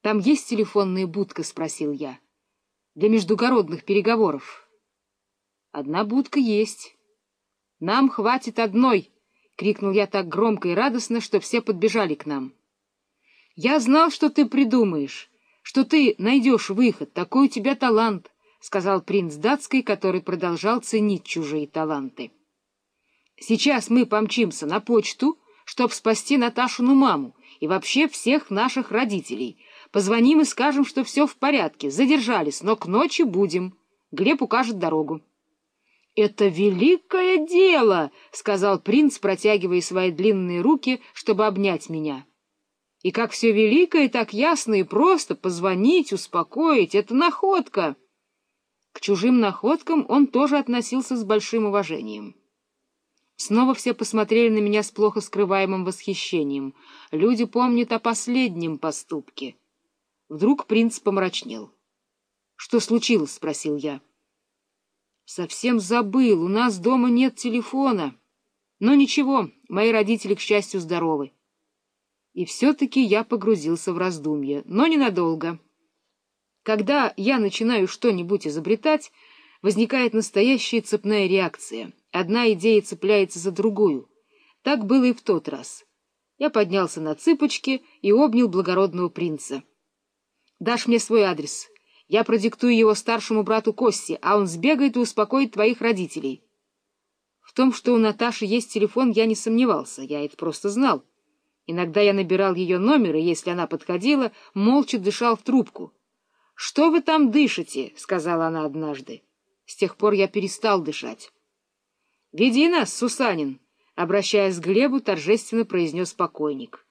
— Там есть телефонная будка? — спросил я. — Для междугородных переговоров. — Одна будка есть. — Нам хватит одной! — крикнул я так громко и радостно, что все подбежали к нам. — Я знал, что ты придумаешь, что ты найдешь выход, такой у тебя талант, — сказал принц датский, который продолжал ценить чужие таланты. — Сейчас мы помчимся на почту, чтобы спасти Наташину маму и вообще всех наших родителей — Позвоним и скажем, что все в порядке, задержались, но к ночи будем. Глеб укажет дорогу. — Это великое дело! — сказал принц, протягивая свои длинные руки, чтобы обнять меня. — И как все великое, так ясно и просто позвонить, успокоить — это находка! К чужим находкам он тоже относился с большим уважением. Снова все посмотрели на меня с плохо скрываемым восхищением. Люди помнят о последнем поступке — Вдруг принц помрачнел. — Что случилось? — спросил я. — Совсем забыл, у нас дома нет телефона. Но ничего, мои родители, к счастью, здоровы. И все-таки я погрузился в раздумье, но ненадолго. Когда я начинаю что-нибудь изобретать, возникает настоящая цепная реакция. Одна идея цепляется за другую. Так было и в тот раз. Я поднялся на цыпочки и обнял благородного принца. Дашь мне свой адрес. Я продиктую его старшему брату Косте, а он сбегает и успокоит твоих родителей. В том, что у Наташи есть телефон, я не сомневался, я это просто знал. Иногда я набирал ее номер, и если она подходила, молча дышал в трубку. — Что вы там дышите? — сказала она однажды. С тех пор я перестал дышать. — Веди нас, Сусанин! — обращаясь к Глебу, торжественно произнес покойник.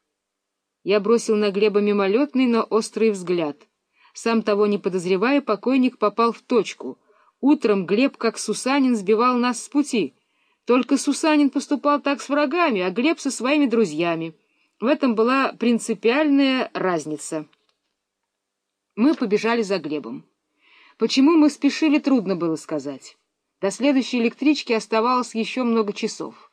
Я бросил на Глеба мимолетный, но острый взгляд. Сам того не подозревая, покойник попал в точку. Утром Глеб, как Сусанин, сбивал нас с пути. Только Сусанин поступал так с врагами, а Глеб со своими друзьями. В этом была принципиальная разница. Мы побежали за Глебом. Почему мы спешили, трудно было сказать. До следующей электрички оставалось еще много часов.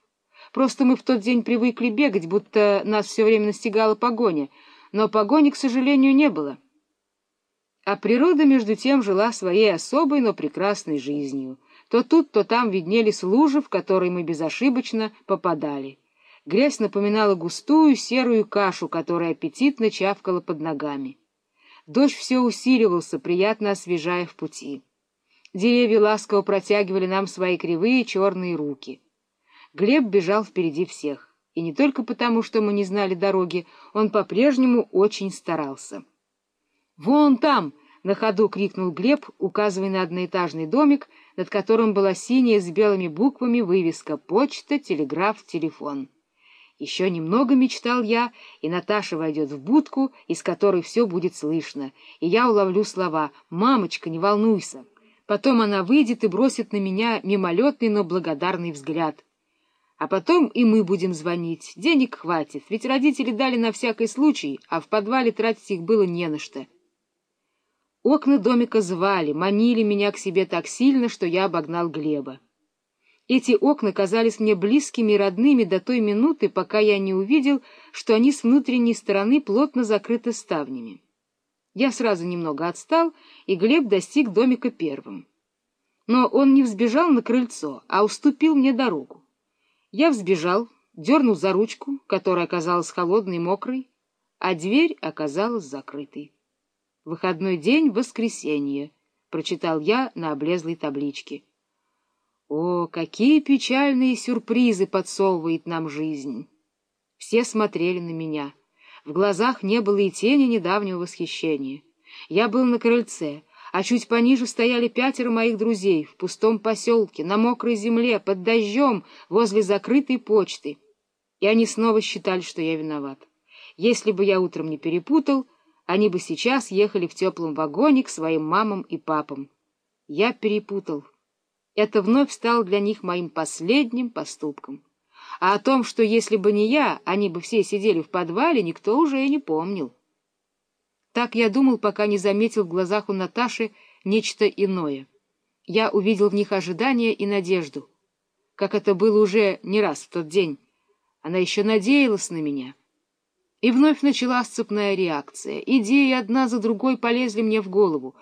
Просто мы в тот день привыкли бегать, будто нас все время настигала погоня, но погони, к сожалению, не было. А природа, между тем, жила своей особой, но прекрасной жизнью. То тут, то там виднелись лужи, в которые мы безошибочно попадали. Грязь напоминала густую серую кашу, которая аппетитно чавкала под ногами. Дождь все усиливался, приятно освежая в пути. Деревья ласково протягивали нам свои кривые черные руки — Глеб бежал впереди всех, и не только потому, что мы не знали дороги, он по-прежнему очень старался. «Вон там!» — на ходу крикнул Глеб, указывая на одноэтажный домик, над которым была синяя с белыми буквами вывеска «Почта, телеграф, телефон». Еще немного мечтал я, и Наташа войдет в будку, из которой все будет слышно, и я уловлю слова «Мамочка, не волнуйся». Потом она выйдет и бросит на меня мимолетный, но благодарный взгляд. А потом и мы будем звонить. Денег хватит, ведь родители дали на всякий случай, а в подвале тратить их было не на что. Окна домика звали, манили меня к себе так сильно, что я обогнал Глеба. Эти окна казались мне близкими и родными до той минуты, пока я не увидел, что они с внутренней стороны плотно закрыты ставнями. Я сразу немного отстал, и Глеб достиг домика первым. Но он не взбежал на крыльцо, а уступил мне дорогу. Я взбежал, дернул за ручку, которая оказалась холодной и мокрой, а дверь оказалась закрытой. «Выходной день — воскресенье», — прочитал я на облезлой табличке. О, какие печальные сюрпризы подсовывает нам жизнь! Все смотрели на меня. В глазах не было и тени недавнего восхищения. Я был на крыльце, а чуть пониже стояли пятеро моих друзей в пустом поселке, на мокрой земле, под дождем, возле закрытой почты. И они снова считали, что я виноват. Если бы я утром не перепутал, они бы сейчас ехали в теплом вагоне к своим мамам и папам. Я перепутал. Это вновь стало для них моим последним поступком. А о том, что если бы не я, они бы все сидели в подвале, никто уже и не помнил. Так я думал, пока не заметил в глазах у Наташи нечто иное. Я увидел в них ожидание и надежду. Как это было уже не раз в тот день. Она еще надеялась на меня. И вновь началась цепная реакция. Идеи одна за другой полезли мне в голову.